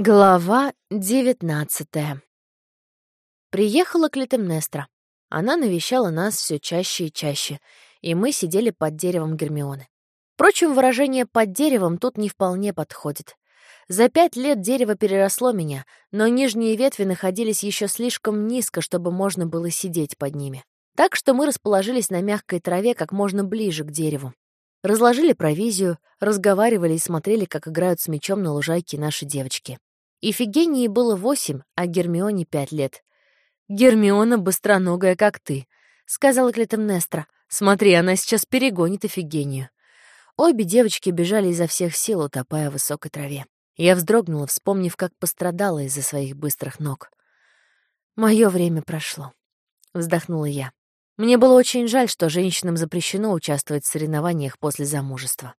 Глава девятнадцатая. Приехала Клитемнестра. Она навещала нас все чаще и чаще, и мы сидели под деревом Гермионы. Впрочем, выражение «под деревом» тут не вполне подходит. За пять лет дерево переросло меня, но нижние ветви находились еще слишком низко, чтобы можно было сидеть под ними. Так что мы расположились на мягкой траве как можно ближе к дереву. Разложили провизию, разговаривали и смотрели, как играют с мечом на лужайке наши девочки. Ифигении было восемь, а Гермионе пять лет. «Гермиона быстроногая, как ты», — сказала Клитемнестра. «Смотри, она сейчас перегонит Ифигению». Обе девочки бежали изо всех сил, утопая в высокой траве. Я вздрогнула, вспомнив, как пострадала из-за своих быстрых ног. «Мое время прошло», — вздохнула я. Мне было очень жаль, что женщинам запрещено участвовать в соревнованиях после замужества.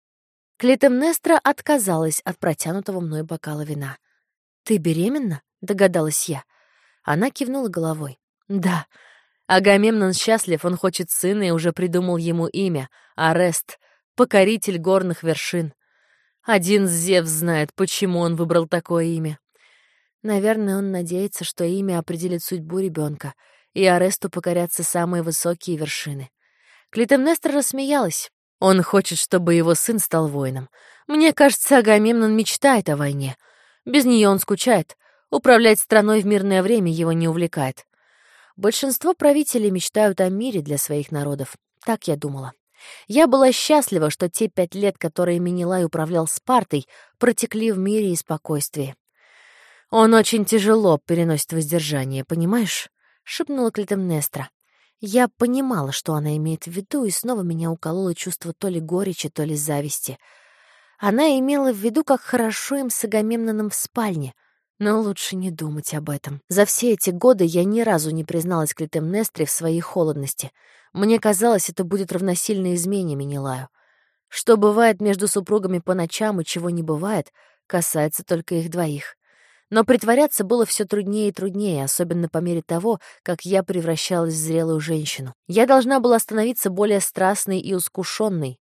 Клитемнестра отказалась от протянутого мной бокала вина. «Ты беременна?» — догадалась я. Она кивнула головой. «Да. Агамемнон счастлив, он хочет сына и уже придумал ему имя — Арест, покоритель горных вершин. Один Зевс знает, почему он выбрал такое имя. Наверное, он надеется, что имя определит судьбу ребенка, и Аресту покорятся самые высокие вершины. Клитемнестра рассмеялась. Он хочет, чтобы его сын стал воином. Мне кажется, Агамемнон мечтает о войне — без нее он скучает. Управлять страной в мирное время его не увлекает. Большинство правителей мечтают о мире для своих народов. Так я думала. Я была счастлива, что те пять лет, которые Менелай управлял Спартой, протекли в мире и спокойствии. «Он очень тяжело переносит воздержание, понимаешь?» — шепнула Клитемнестра. Я понимала, что она имеет в виду, и снова меня укололо чувство то ли горечи, то ли зависти — она имела в виду, как хорошо им с Агамемноном в спальне, но лучше не думать об этом. За все эти годы я ни разу не призналась Клитемнестре в своей холодности. Мне казалось, это будет равносильно измене Менелаю. Что бывает между супругами по ночам и чего не бывает, касается только их двоих. Но притворяться было все труднее и труднее, особенно по мере того, как я превращалась в зрелую женщину. Я должна была становиться более страстной и ускушенной,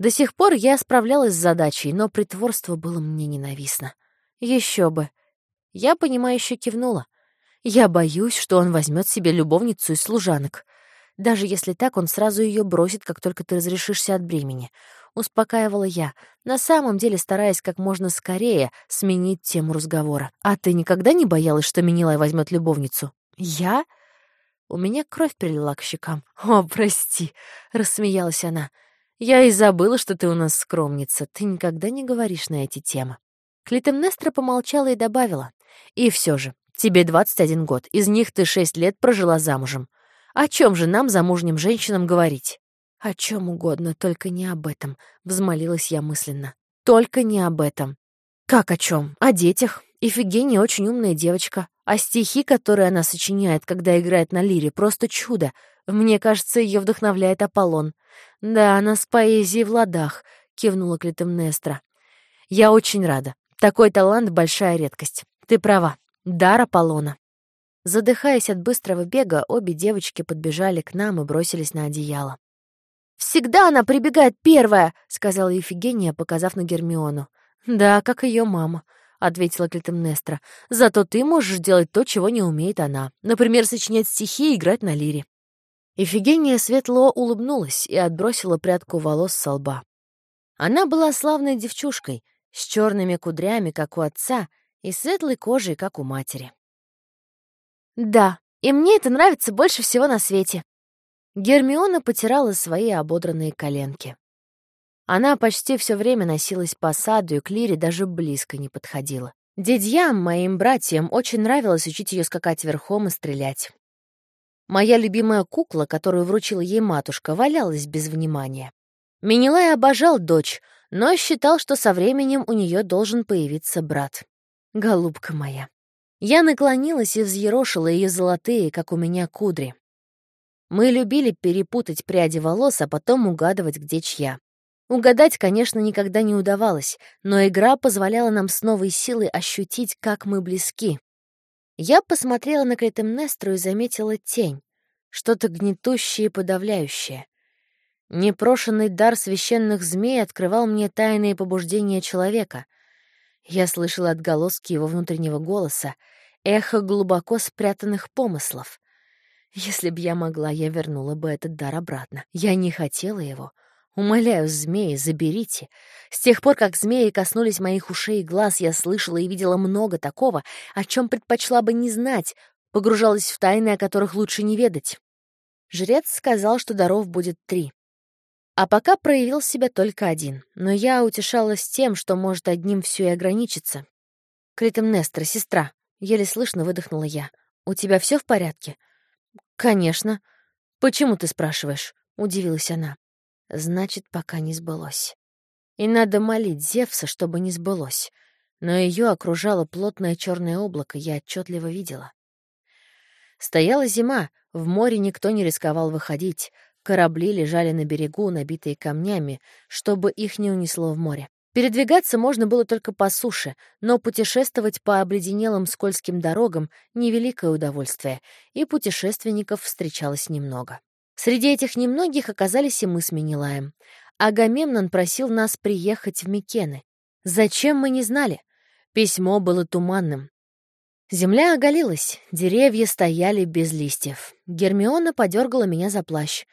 до сих пор я справлялась с задачей, но притворство было мне ненавистно. Еще бы. Я, понимающе кивнула. Я боюсь, что он возьмет себе любовницу из служанок. Даже если так, он сразу ее бросит, как только ты разрешишься от бремени. Успокаивала я, на самом деле стараясь как можно скорее сменить тему разговора. «А ты никогда не боялась, что Минилай возьмет любовницу?» «Я?» У меня кровь перелила к щекам. «О, прости!» — рассмеялась она. Я и забыла, что ты у нас скромница. Ты никогда не говоришь на эти темы. Клитемнестра помолчала и добавила. И все же, тебе 21 год, из них ты 6 лет прожила замужем. О чем же нам, замужним женщинам, говорить? О чем угодно, только не об этом, взмолилась я мысленно. Только не об этом. Как о чем? О детях. Ифигения очень умная девочка. А стихи, которые она сочиняет, когда играет на лире, просто чудо. Мне кажется, ее вдохновляет Аполлон. Да, она с поэзией в ладах, кивнула Клитемнестра. Я очень рада. Такой талант — большая редкость. Ты права. Дар Аполлона. Задыхаясь от быстрого бега, обе девочки подбежали к нам и бросились на одеяло. «Всегда она прибегает первая!» — сказала Ефигения, показав на Гермиону. «Да, как ее мама», — ответила Клитемнестра. «Зато ты можешь делать то, чего не умеет она. Например, сочинять стихи и играть на лире». Ифигения светло улыбнулась и отбросила прядку волос со лба. Она была славной девчушкой, с черными кудрями, как у отца, и светлой кожей, как у матери. «Да, и мне это нравится больше всего на свете». Гермиона потирала свои ободранные коленки. Она почти все время носилась по саду, и к Лире даже близко не подходила. Дядьям, моим братьям, очень нравилось учить ее скакать верхом и стрелять. Моя любимая кукла, которую вручила ей матушка, валялась без внимания. Минилай обожал дочь, но считал, что со временем у нее должен появиться брат. Голубка моя. Я наклонилась и взъерошила ее золотые, как у меня, кудри. Мы любили перепутать пряди волос, а потом угадывать, где чья. Угадать, конечно, никогда не удавалось, но игра позволяла нам с новой силой ощутить, как мы близки. Я посмотрела на Клетемнестру и заметила тень, что-то гнетущее и подавляющее. Непрошенный дар священных змей открывал мне тайные побуждения человека. Я слышала отголоски его внутреннего голоса, эхо глубоко спрятанных помыслов. Если б я могла, я вернула бы этот дар обратно. Я не хотела его. Умоляю, змеи, заберите. С тех пор, как змеи коснулись моих ушей и глаз, я слышала и видела много такого, о чем предпочла бы не знать, погружалась в тайны, о которых лучше не ведать. Жрец сказал, что даров будет три. А пока проявил себя только один, но я утешалась тем, что может одним все и ограничиться. «Критемнестра, сестра», — еле слышно выдохнула я, — «у тебя все в порядке?» «Конечно. Почему ты спрашиваешь?» — удивилась она. «Значит, пока не сбылось. И надо молить Зевса, чтобы не сбылось. Но ее окружало плотное черное облако, я отчетливо видела. Стояла зима, в море никто не рисковал выходить, корабли лежали на берегу, набитые камнями, чтобы их не унесло в море. Передвигаться можно было только по суше, но путешествовать по обледенелым скользким дорогам — невеликое удовольствие, и путешественников встречалось немного. Среди этих немногих оказались и мы с Менелаем. Агамемнон просил нас приехать в Микены. Зачем, мы не знали. Письмо было туманным. Земля оголилась, деревья стояли без листьев. Гермиона подергала меня за плащ.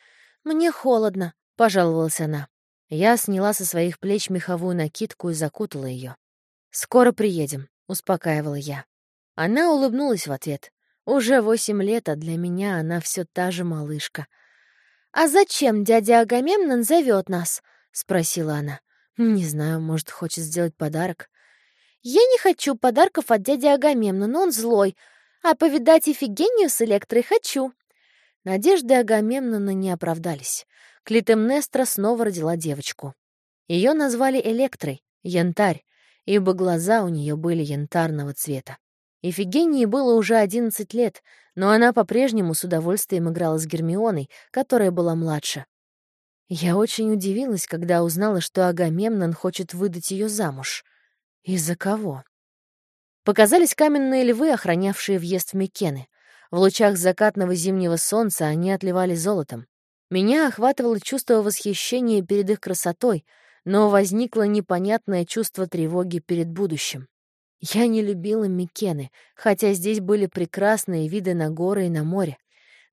«Мне холодно», — пожаловалась она. Я сняла со своих плеч меховую накидку и закутала ее. «Скоро приедем», — успокаивала я. Она улыбнулась в ответ. Уже восемь лет, а для меня она все та же малышка. «А зачем дядя Агамемнон зовет нас?» — спросила она. «Не знаю, может, хочет сделать подарок». «Я не хочу подарков от дяди Агамемнона, он злой. А повидать Ифигению с Электрой хочу». Надежды Агамемнона не оправдались. Клитемнестра снова родила девочку. Ее назвали Электрой, янтарь, ибо глаза у нее были янтарного цвета. Ифигении было уже одиннадцать лет, но она по-прежнему с удовольствием играла с Гермионой, которая была младше. Я очень удивилась, когда узнала, что Агамемнон хочет выдать ее замуж. Из-за кого? Показались каменные львы, охранявшие въезд в Микены. В лучах закатного зимнего солнца они отливали золотом. Меня охватывало чувство восхищения перед их красотой, но возникло непонятное чувство тревоги перед будущим. Я не любила Микены, хотя здесь были прекрасные виды на горы и на море.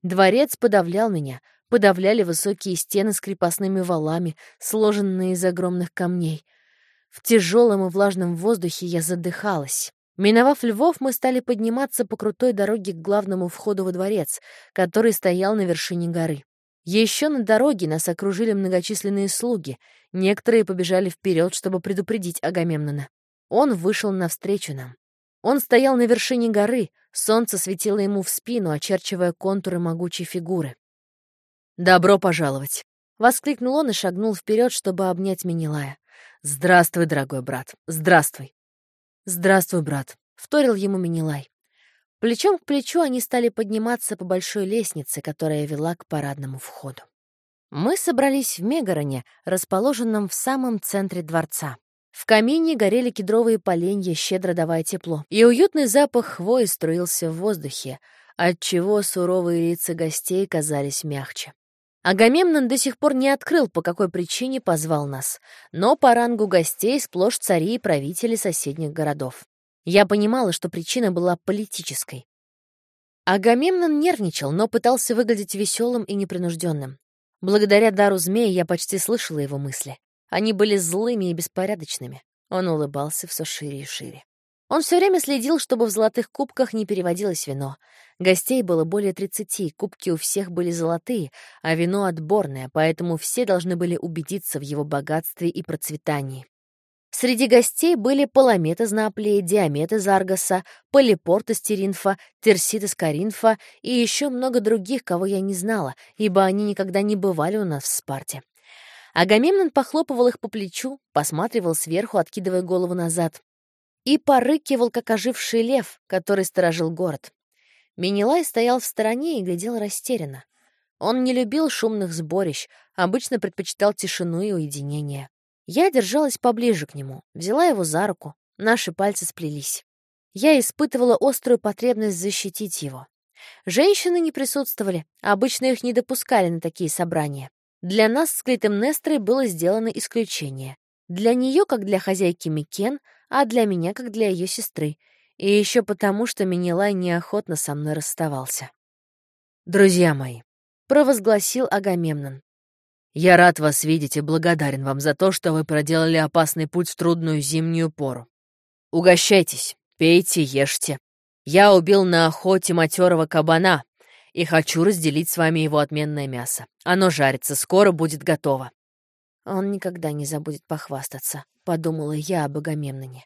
Дворец подавлял меня, подавляли высокие стены с крепостными валами, сложенные из огромных камней. В тяжелом и влажном воздухе я задыхалась. Миновав львов, мы стали подниматься по крутой дороге к главному входу во дворец, который стоял на вершине горы. Еще на дороге нас окружили многочисленные слуги. Некоторые побежали вперед, чтобы предупредить Агамемнона. Он вышел навстречу нам. Он стоял на вершине горы, солнце светило ему в спину, очерчивая контуры могучей фигуры. «Добро пожаловать!» — воскликнул он и шагнул вперед, чтобы обнять Менелая. «Здравствуй, дорогой брат! Здравствуй!» «Здравствуй, брат!» — вторил ему Менелай. Плечом к плечу они стали подниматься по большой лестнице, которая вела к парадному входу. Мы собрались в Мегароне, расположенном в самом центре дворца. В камине горели кедровые поленья, щедро давая тепло, и уютный запах хвои струился в воздухе, отчего суровые лица гостей казались мягче. Агамемнон до сих пор не открыл, по какой причине позвал нас, но по рангу гостей сплошь цари и правители соседних городов. Я понимала, что причина была политической. Агамемнон нервничал, но пытался выглядеть веселым и непринужденным. Благодаря дару змея я почти слышала его мысли. Они были злыми и беспорядочными. Он улыбался все шире и шире. Он все время следил, чтобы в золотых кубках не переводилось вино. Гостей было более тридцати, кубки у всех были золотые, а вино отборное, поэтому все должны были убедиться в его богатстве и процветании. Среди гостей были Паламет из Наплея, Диамет из Аргоса, Полипорт из Теринфа, Терсит из Каринфа и еще много других, кого я не знала, ибо они никогда не бывали у нас в Спарте. Агамемнон похлопывал их по плечу, посматривал сверху, откидывая голову назад, и порыкивал, как оживший лев, который сторожил город. Минилай стоял в стороне и глядел растерянно. Он не любил шумных сборищ, обычно предпочитал тишину и уединение. Я держалась поближе к нему, взяла его за руку, наши пальцы сплелись. Я испытывала острую потребность защитить его. Женщины не присутствовали, обычно их не допускали на такие собрания. Для нас с Клитемнестрой было сделано исключение. Для нее, как для хозяйки Микен, а для меня, как для ее сестры. И еще потому, что Минилай неохотно со мной расставался. «Друзья мои», — провозгласил Агамемнон, «я рад вас видеть и благодарен вам за то, что вы проделали опасный путь в трудную зимнюю пору. Угощайтесь, пейте, ешьте. Я убил на охоте матерого кабана и хочу разделить с вами его отменное мясо. Оно жарится, скоро будет готово». «Он никогда не забудет похвастаться», — подумала я об Агамемноне.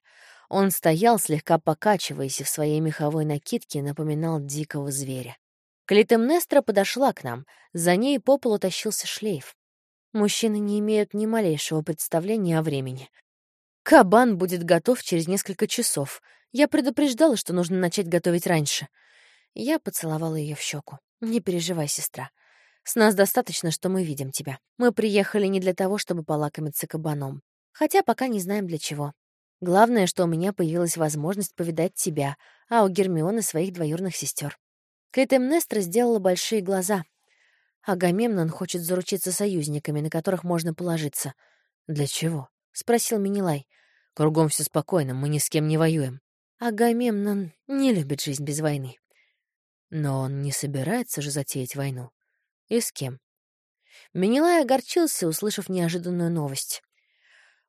Он стоял, слегка покачиваясь, и в своей меховой накидке напоминал дикого зверя. Клитемнестра подошла к нам, за ней по полу тащился шлейф. Мужчины не имеют ни малейшего представления о времени. Кабан будет готов через несколько часов. Я предупреждала, что нужно начать готовить раньше. Я поцеловала ее в щеку. «Не переживай, сестра. С нас достаточно, что мы видим тебя. Мы приехали не для того, чтобы полакомиться кабаном. Хотя пока не знаем для чего. Главное, что у меня появилась возможность повидать тебя, а у Гермионы своих двоюрных сестер. Клитемнестра сделала большие глаза. Агамемнон хочет заручиться союзниками, на которых можно положиться. «Для чего?» — спросил Минилай. «Кругом все спокойно, мы ни с кем не воюем». Агамемнон не любит жизнь без войны. Но он не собирается же затеять войну. И с кем? Менелай огорчился, услышав неожиданную новость.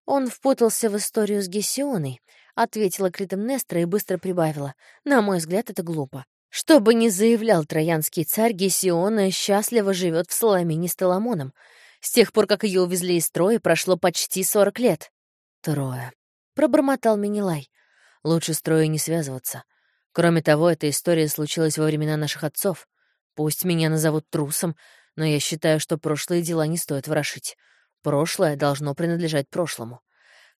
Он впутался в историю с Гесионой, ответила Клитемнестра и быстро прибавила. На мой взгляд, это глупо. Что бы ни заявлял троянский царь, Гесиона счастливо живет в Соломине с Теламоном. С тех пор, как ее увезли из строя, прошло почти сорок лет. Трое. Пробормотал Менелай. Лучше с не связываться. Кроме того, эта история случилась во времена наших отцов. Пусть меня назовут трусом, но я считаю, что прошлые дела не стоит ворошить. Прошлое должно принадлежать прошлому.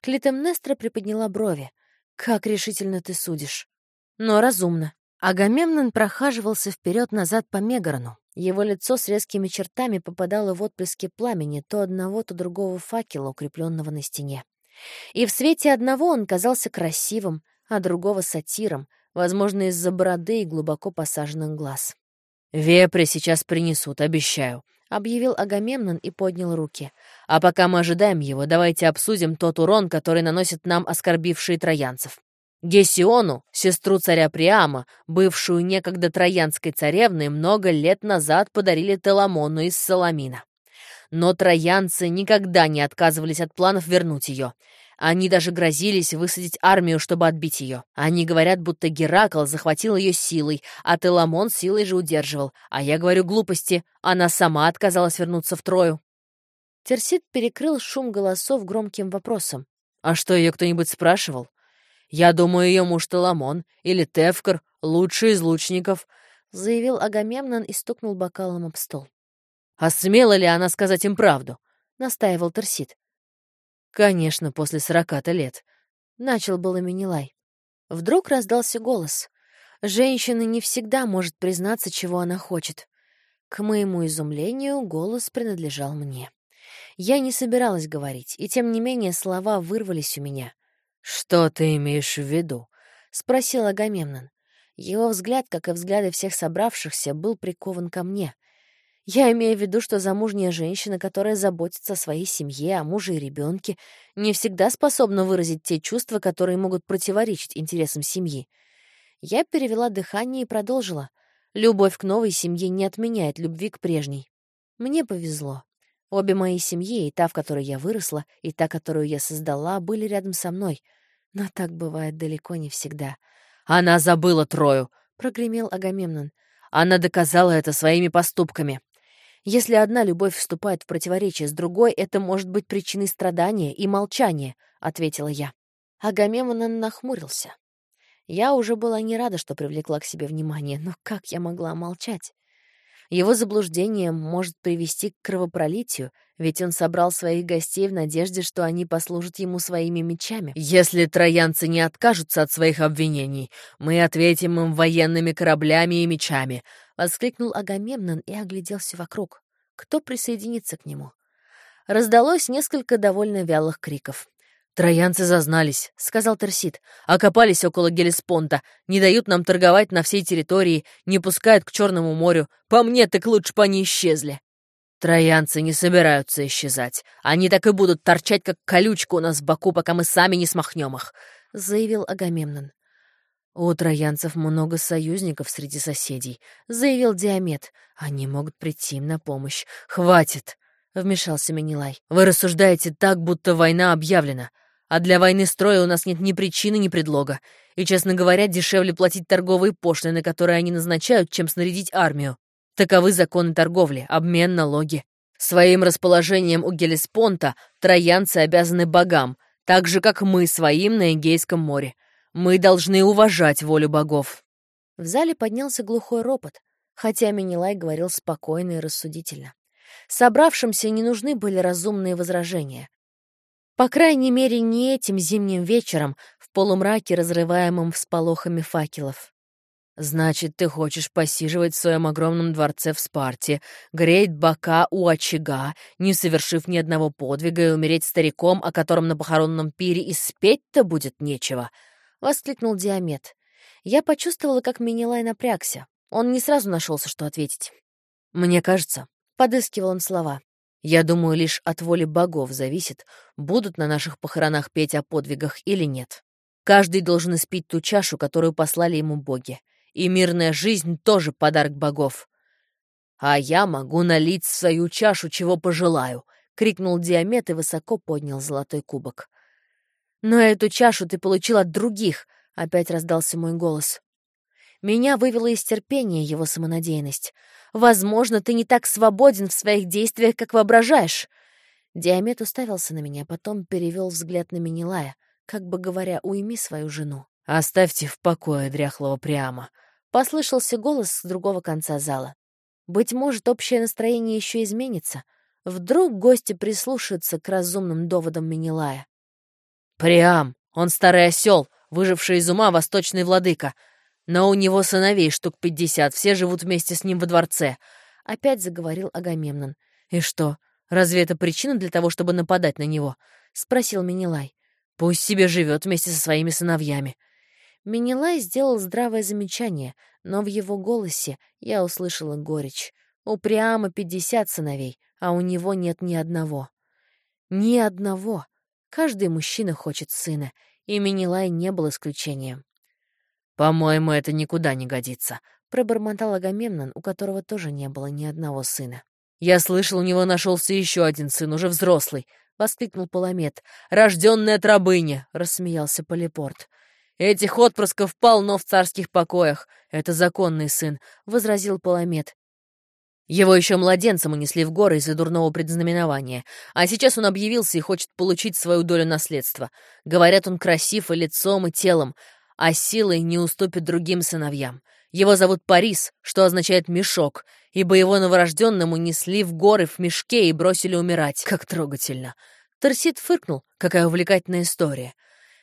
Клитемнестра приподняла брови. «Как решительно ты судишь?» «Но разумно». Агамемнон прохаживался вперед назад по Мегарону. Его лицо с резкими чертами попадало в отблески пламени то одного, то другого факела, укрепленного на стене. И в свете одного он казался красивым, а другого — сатиром, возможно, из-за бороды и глубоко посаженных глаз. «Вепри сейчас принесут, обещаю», — объявил Агамемнон и поднял руки. «А пока мы ожидаем его, давайте обсудим тот урон, который наносит нам оскорбившие троянцев. Гесиону, сестру царя Приама, бывшую некогда троянской царевной, много лет назад подарили Теламону из Соломина. Но троянцы никогда не отказывались от планов вернуть ее. Они даже грозились высадить армию, чтобы отбить ее. Они говорят, будто Геракл захватил ее силой, а Теламон силой же удерживал. А я говорю глупости. Она сама отказалась вернуться в Трою. Терсит перекрыл шум голосов громким вопросом. «А что, ее кто-нибудь спрашивал? Я думаю, ее муж Теламон или Тевкар, лучший из лучников», — заявил Агамемнон и стукнул бокалом об стол. «А смела ли она сказать им правду?» — настаивал Терсит. Конечно, после сорока-то лет. Начал было Минилай. Вдруг раздался голос. Женщина не всегда может признаться, чего она хочет. К моему изумлению, голос принадлежал мне. Я не собиралась говорить, и тем не менее слова вырвались у меня. «Что ты имеешь в виду?» — спросил Агамемнон. Его взгляд, как и взгляды всех собравшихся, был прикован ко мне. Я имею в виду, что замужняя женщина, которая заботится о своей семье, о муже и ребенке, не всегда способна выразить те чувства, которые могут противоречить интересам семьи. Я перевела дыхание и продолжила. Любовь к новой семье не отменяет любви к прежней. Мне повезло. Обе мои семьи, и та, в которой я выросла, и та, которую я создала, были рядом со мной. Но так бывает далеко не всегда. «Она забыла Трою!» — прогремел Агамемнон. «Она доказала это своими поступками. Если одна любовь вступает в противоречие с другой, это может быть причиной страдания и молчания, — ответила я. Агамемнон нахмурился. Я уже была не рада, что привлекла к себе внимание, но как я могла молчать? Его заблуждение может привести к кровопролитию, ведь он собрал своих гостей в надежде, что они послужат ему своими мечами. «Если троянцы не откажутся от своих обвинений, мы ответим им военными кораблями и мечами», — воскликнул Агамемнон и огляделся вокруг. Кто присоединится к нему? Раздалось несколько довольно вялых криков. «Троянцы зазнались», — сказал Терсит. «Окопались около Гелеспонта, не дают нам торговать на всей территории, не пускают к Черному морю. По мне, так лучше бы они исчезли». «Троянцы не собираются исчезать. Они так и будут торчать, как колючка у нас в боку, пока мы сами не смахнем их», — заявил Агамемнон. «У троянцев много союзников среди соседей», — заявил Диамет. «Они могут прийти им на помощь. Хватит!» — вмешался Менелай. «Вы рассуждаете так, будто война объявлена. А для войны строя у нас нет ни причины, ни предлога. И, честно говоря, дешевле платить торговые пошлины, которые они назначают, чем снарядить армию. Таковы законы торговли, обмен, налоги. Своим расположением у Гелеспонта троянцы обязаны богам, так же, как мы своим на Эгейском море. Мы должны уважать волю богов». В зале поднялся глухой ропот, хотя Минилай говорил спокойно и рассудительно. Собравшимся не нужны были разумные возражения. По крайней мере, не этим зимним вечером в полумраке, разрываемом всполохами факелов. «Значит, ты хочешь посиживать в своем огромном дворце в Спарте, греть бока у очага, не совершив ни одного подвига и умереть стариком, о котором на похоронном пире и спеть-то будет нечего?» — воскликнул Диамет. Я почувствовала, как Минилай напрягся. Он не сразу нашелся, что ответить. «Мне кажется», — подыскивал он слова, я думаю, лишь от воли богов зависит, будут на наших похоронах петь о подвигах или нет. Каждый должен испить ту чашу, которую послали ему боги. И мирная жизнь тоже подарок богов. «А я могу налить свою чашу, чего пожелаю», — крикнул Диамет и высоко поднял золотой кубок. «Но эту чашу ты получил от других», — опять раздался мой голос. Меня вывела из терпения его самонадеянность. Возможно, ты не так свободен в своих действиях, как воображаешь». Диамет уставился на меня, потом перевел взгляд на Минилая, как бы говоря, уйми свою жену. «Оставьте в покое дряхлого прямо», — послышался голос с другого конца зала. Быть может, общее настроение еще изменится. Вдруг гости прислушаются к разумным доводам Минилая. «Приам! Он старый осел, выживший из ума восточный владыка. Но у него сыновей штук пятьдесят, все живут вместе с ним во дворце. Опять заговорил Агамемнон. И что, разве это причина для того, чтобы нападать на него? Спросил Минилай. Пусть себе живет вместе со своими сыновьями. Минилай сделал здравое замечание, но в его голосе я услышала горечь. У Приама пятьдесят сыновей, а у него нет ни одного. Ни одного. Каждый мужчина хочет сына, и Минилай не был исключением. «По-моему, это никуда не годится», — пробормотал Агамемнон, у которого тоже не было ни одного сына. «Я слышал, у него нашелся еще один сын, уже взрослый», — воскликнул Паламет. «Рожденный от рабыни», — рассмеялся Полипорт. «Этих отпрысков полно в царских покоях. Это законный сын», — возразил Паламет. Его еще младенцем унесли в горы из-за дурного предзнаменования, а сейчас он объявился и хочет получить свою долю наследства. Говорят, он красив и лицом, и телом, а силой не уступит другим сыновьям. Его зовут Парис, что означает «мешок», ибо его новорожденному несли в горы в мешке и бросили умирать. Как трогательно. Торсит фыркнул. Какая увлекательная история.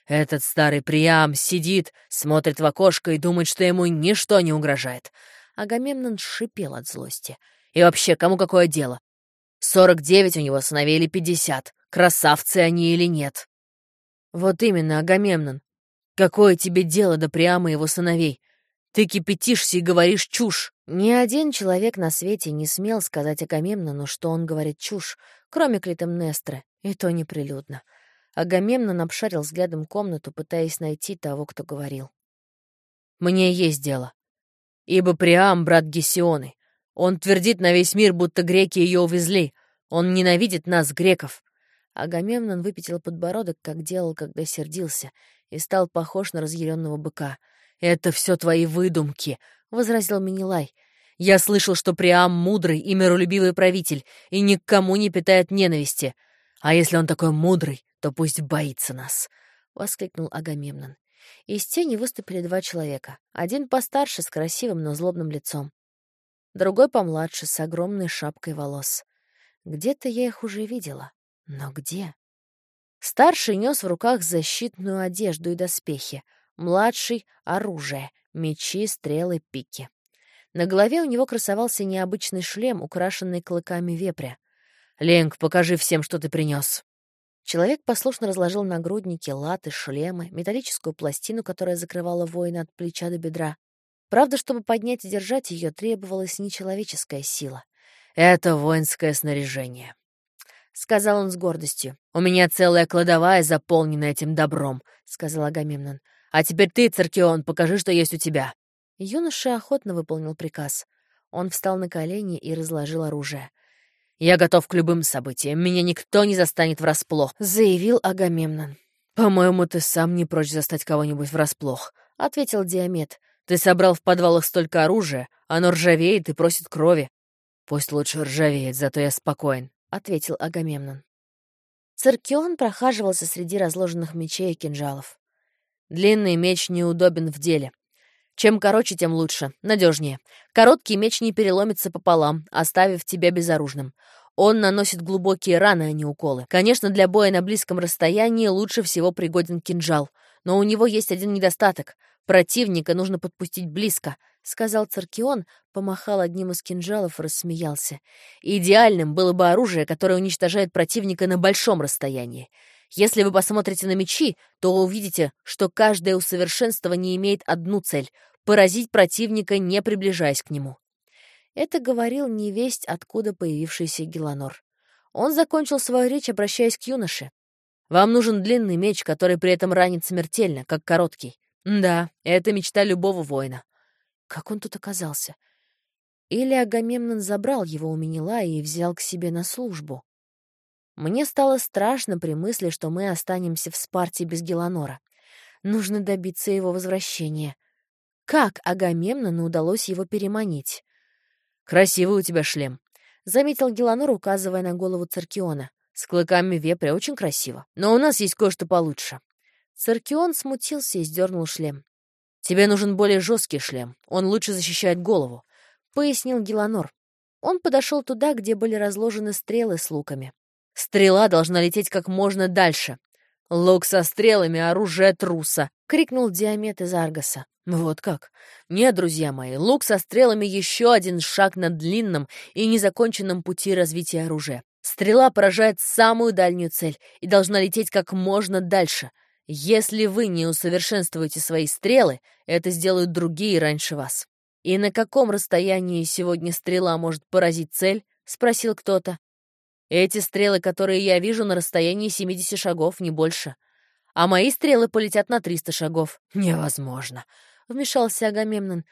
Этот старый Приам сидит, смотрит в окошко и думает, что ему ничто не угрожает. Агамемнон шипел от злости. И вообще, кому какое дело? Сорок девять у него сыновей или пятьдесят. Красавцы они или нет? Вот именно, Агамемнон. Какое тебе дело до Приама его сыновей? Ты кипятишься и говоришь чушь. Ни один человек на свете не смел сказать Агамемнону, что он говорит чушь, кроме Клитемнестры, и то неприлюдно. Агамемнон обшарил взглядом комнату, пытаясь найти того, кто говорил. «Мне есть дело. Ибо Приам — брат Гесионы. Он твердит на весь мир, будто греки ее увезли. Он ненавидит нас, греков». Агамемнон выпятил подбородок, как делал, когда сердился, и стал похож на разъяренного быка. «Это все твои выдумки», — возразил Минилай. «Я слышал, что Приам мудрый и миролюбивый правитель, и никому не питает ненависти. А если он такой мудрый, то пусть боится нас», — воскликнул Агамемнон. Из тени выступили два человека. Один постарше, с красивым, но злобным лицом. Другой помладше, с огромной шапкой волос. Где-то я их уже видела. Но где? Старший нес в руках защитную одежду и доспехи, младший — оружие, мечи, стрелы, пики. На голове у него красовался необычный шлем, украшенный клыками вепря. «Ленг, покажи всем, что ты принес. Человек послушно разложил нагрудники, латы, шлемы, металлическую пластину, которая закрывала воина от плеча до бедра. Правда, чтобы поднять и держать ее, требовалась нечеловеческая сила. «Это воинское снаряжение», сказал он с гордостью. «У меня целая кладовая заполнена этим добром», — сказал Агамемнон. «А теперь ты, Циркион, покажи, что есть у тебя». Юноша охотно выполнил приказ. Он встал на колени и разложил оружие. «Я готов к любым событиям. Меня никто не застанет врасплох», — заявил Агамемнон. «По-моему, ты сам не прочь застать кого-нибудь врасплох», — ответил Диамет. «Ты собрал в подвалах столько оружия, оно ржавеет и просит крови». «Пусть лучше ржавеет, зато я спокоен», — ответил Агамемнон. Циркион прохаживался среди разложенных мечей и кинжалов. «Длинный меч неудобен в деле. Чем короче, тем лучше, надежнее. Короткий меч не переломится пополам, оставив тебя безоружным. Он наносит глубокие раны, а не уколы. Конечно, для боя на близком расстоянии лучше всего пригоден кинжал, но у него есть один недостаток. Противника нужно подпустить близко, — сказал Циркион, помахал одним из кинжалов и рассмеялся. Идеальным было бы оружие, которое уничтожает противника на большом расстоянии. Если вы посмотрите на мечи, то увидите, что каждое усовершенствование имеет одну цель — поразить противника, не приближаясь к нему. Это говорил невесть, откуда появившийся Геланор. Он закончил свою речь, обращаясь к юноше. «Вам нужен длинный меч, который при этом ранит смертельно, как короткий. Да, это мечта любого воина». Как он тут оказался? Или Агамемнон забрал его у Менелая и взял к себе на службу? Мне стало страшно при мысли, что мы останемся в Спарте без Геланора. Нужно добиться его возвращения. Как Агамемнону удалось его переманить? «Красивый у тебя шлем», — заметил Геланор, указывая на голову Циркиона. «С клыками вепря очень красиво. Но у нас есть кое-что получше». Циркион смутился и сдернул шлем. «Тебе нужен более жесткий шлем. Он лучше защищает голову», — пояснил Геланор. Он подошел туда, где были разложены стрелы с луками. «Стрела должна лететь как можно дальше. Лук со стрелами — оружие труса», — крикнул Диамет из Аргаса. Вот как? Нет, друзья мои, лук со стрелами — еще один шаг на длинном и незаконченном пути развития оружия. Стрела поражает самую дальнюю цель и должна лететь как можно дальше. Если вы не усовершенствуете свои стрелы, это сделают другие раньше вас. «И на каком расстоянии сегодня стрела может поразить цель?» — спросил кто-то. «Эти стрелы, которые я вижу, на расстоянии 70 шагов, не больше. А мои стрелы полетят на 300 шагов. Невозможно. — вмешался Агамемнон.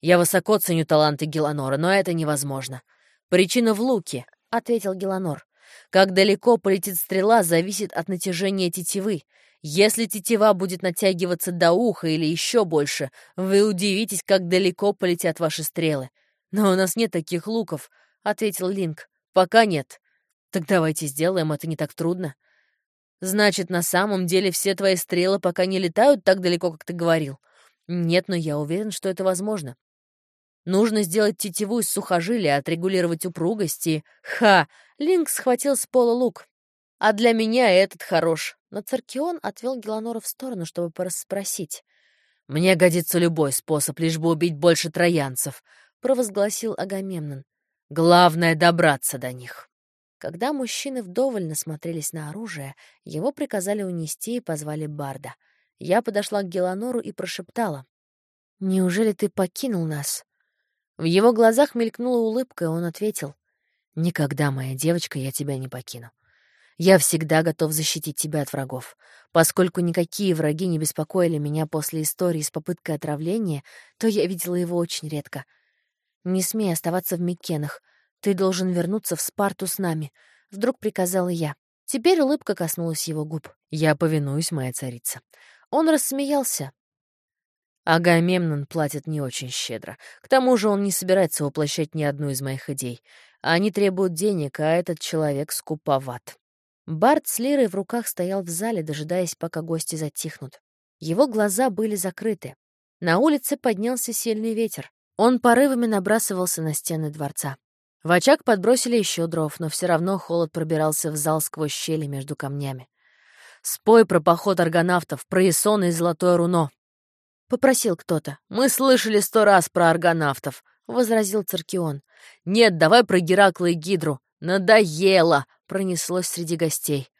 «Я высоко ценю таланты Геланора, но это невозможно. Причина в луке», — ответил Геланор. «Как далеко полетит стрела, зависит от натяжения тетивы. Если тетива будет натягиваться до уха или еще больше, вы удивитесь, как далеко полетят ваши стрелы. Но у нас нет таких луков», — ответил Линк. «Пока нет. Так давайте сделаем, это не так трудно». «Значит, на самом деле все твои стрелы пока не летают так далеко, как ты говорил?» Нет, но я уверен, что это возможно. Нужно сделать тетиву из сухожилия, отрегулировать упругость и... Ха! Линк схватил с пола лук. А для меня этот хорош. Но Царкион отвел Геланора в сторону, чтобы порасспросить. «Мне годится любой способ, лишь бы убить больше троянцев», — провозгласил Агамемнон. «Главное — добраться до них». Когда мужчины вдоволь насмотрелись на оружие, его приказали унести и позвали Барда — я подошла к Геланору и прошептала. «Неужели ты покинул нас?» В его глазах мелькнула улыбка, и он ответил. «Никогда, моя девочка, я тебя не покину. Я всегда готов защитить тебя от врагов. Поскольку никакие враги не беспокоили меня после истории с попыткой отравления, то я видела его очень редко. Не смей оставаться в Миккенах. Ты должен вернуться в Спарту с нами», — вдруг приказала я. Теперь улыбка коснулась его губ. «Я повинуюсь, моя царица. Он рассмеялся. Агамемнон платит не очень щедро. К тому же он не собирается воплощать ни одну из моих идей. Они требуют денег, а этот человек скуповат. Барт с Лирой в руках стоял в зале, дожидаясь, пока гости затихнут. Его глаза были закрыты. На улице поднялся сильный ветер. Он порывами набрасывался на стены дворца. В очаг подбросили еще дров, но все равно холод пробирался в зал сквозь щели между камнями. Спой про поход аргонавтов, про Исона и Золотое Руно. Попросил кто-то. Мы слышали сто раз про аргонавтов, — возразил Циркион. Нет, давай про Геракла и Гидру. Надоело, — пронеслось среди гостей.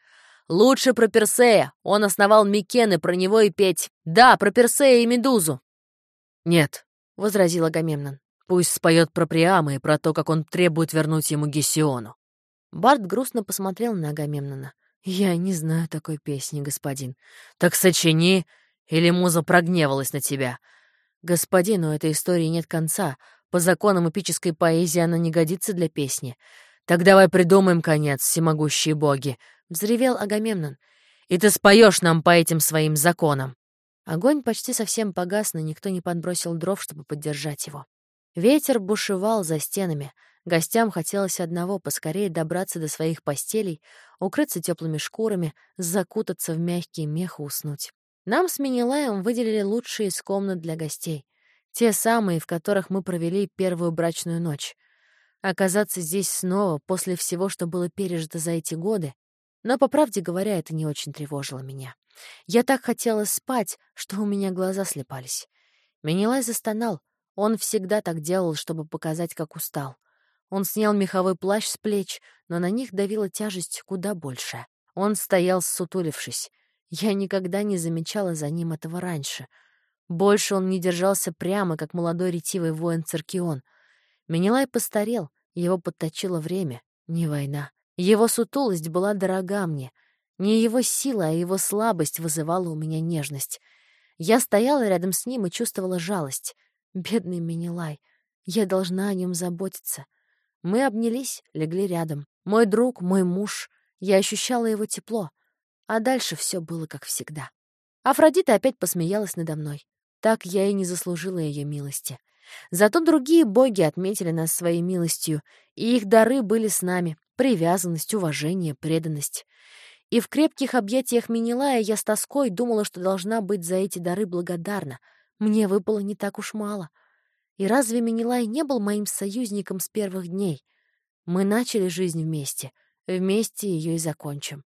Лучше про Персея. Он основал Микены, про него и петь. Да, про Персея и Медузу. Нет, — возразил Агамемнон. Пусть споет про Приама и про то, как он требует вернуть ему Гесиону. Барт грустно посмотрел на Агамемнона. «Я не знаю такой песни, господин». «Так сочини, или муза прогневалась на тебя?» «Господин, у этой истории нет конца. По законам эпической поэзии она не годится для песни. Так давай придумаем конец, всемогущие боги!» — взревел Агамемнон. «И ты споешь нам по этим своим законам!» Огонь почти совсем погас, но никто не подбросил дров, чтобы поддержать его. Ветер бушевал за стенами. Гостям хотелось одного — поскорее добраться до своих постелей, укрыться теплыми шкурами, закутаться в мягкий мех и уснуть. Нам с Минилаем выделили лучшие из комнат для гостей. Те самые, в которых мы провели первую брачную ночь. Оказаться здесь снова, после всего, что было пережито за эти годы, но, по правде говоря, это не очень тревожило меня. Я так хотела спать, что у меня глаза слепались. Менелай застонал. Он всегда так делал, чтобы показать, как устал. Он снял меховой плащ с плеч, но на них давила тяжесть куда больше. Он стоял, сутулившись. Я никогда не замечала за ним этого раньше. Больше он не держался прямо, как молодой ретивый воин Циркион. Менелай постарел, его подточило время, не война. Его сутулость была дорога мне — не его сила, а его слабость вызывала у меня нежность. Я стояла рядом с ним и чувствовала жалость. Бедный Минилай. Я должна о нем заботиться. Мы обнялись, легли рядом. Мой друг, мой муж. Я ощущала его тепло. А дальше все было как всегда. Афродита опять посмеялась надо мной. Так я и не заслужила ее милости. Зато другие боги отметили нас своей милостью, и их дары были с нами — привязанность, уважение, преданность. И в крепких объятиях Минилая я с тоской думала, что должна быть за эти дары благодарна. Мне выпало не так уж мало. И разве Минилай не был моим союзником с первых дней? Мы начали жизнь вместе, вместе ее и закончим.